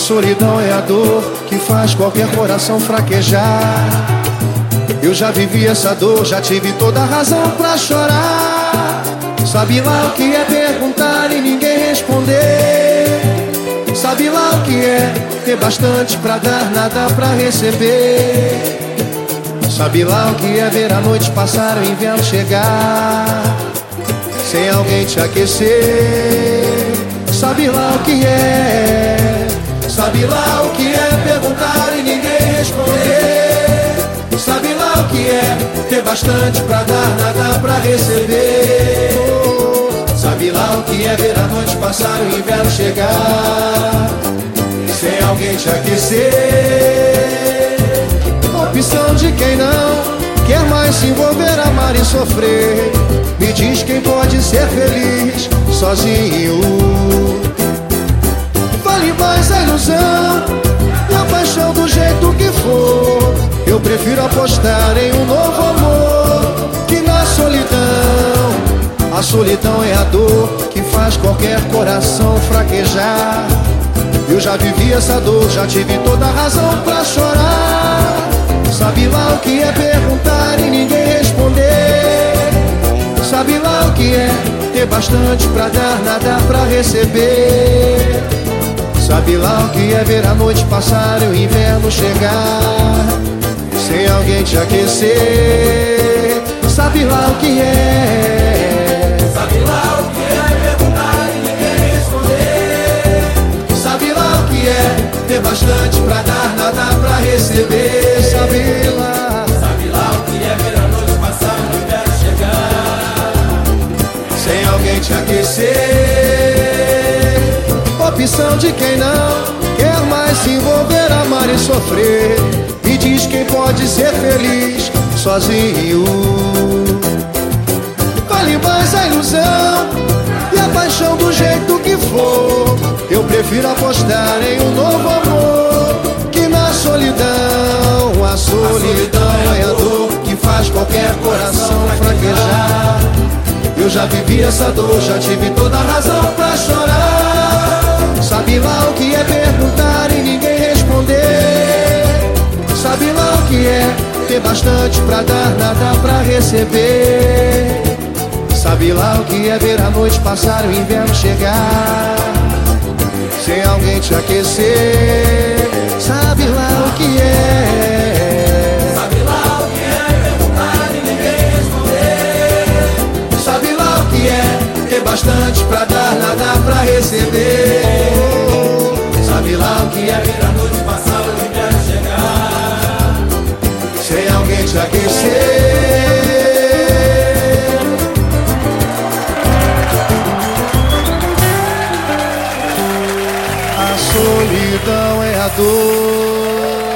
solidão é a dor que faz qualquer coração fraquejar. Eu já vivi essa dor, já tive toda a razão pra chorar. Sabe lá o que é perguntar e ninguém responder. Sabe lá o que é ter bastante pra dar, nada pra receber. Sabe lá o que é ver a noite passar, o inverno chegar, sem alguém te aquecer. Sabe lá o que é, sabe lá o que é perguntar e ninguém responder. Sabe lá o que é ter bastante pra dar, nada pra receber. Sabe lá o que é ver a noite passar, o inverno chegar, sem alguém te aquecer. Opção de quem não quer mais se envolver, amar e sofrer. Me diz quem pode ser feliz sozinho. Prefiro apostar em um novo amor que na solidão. A solidão é a dor que faz qualquer coração fraquejar. Eu já vivi essa dor, já tive toda a razão pra chorar. Sabe lá o que é perguntar e ninguém responder. Sabe lá o que é ter bastante pra dar, nada pra receber. Sabe lá o que é ver a noite passar e o inverno chegar, sem alguém te aquecer. Sabe lá o que é. Sabe lá o que é perguntar e ninguém responder. Sabe lá o que é ter bastante pra dar, nada pra receber. Sabe lá, Sabe lá o que é ver a noite passar e o inverno chegar. sem alguém te aquecer. Opção de quem não quer mais se envolver, amar e sofrer. Quem pode ser feliz sozinho. Vale mais a ilusão e a paixão do jeito que for. Eu prefiro apostar em um novo amor que na solidão. A solidão é a dor que faz qualquer coração fraquejar. Eu já vivi essa dor, já tive toda a razão pra chorar. Bastante pra dar, nada pra receber. Sabe lá o que é ver a noite passar o inverno chegar, sem alguém te aquecer. Sabe lá o que é. Sabe lá o que é perguntar e ninguém responder. Sabe lá o que é ter bastante pra dar, nada pra receber. Sabe lá o que é Ver a noite passar solidão é a dor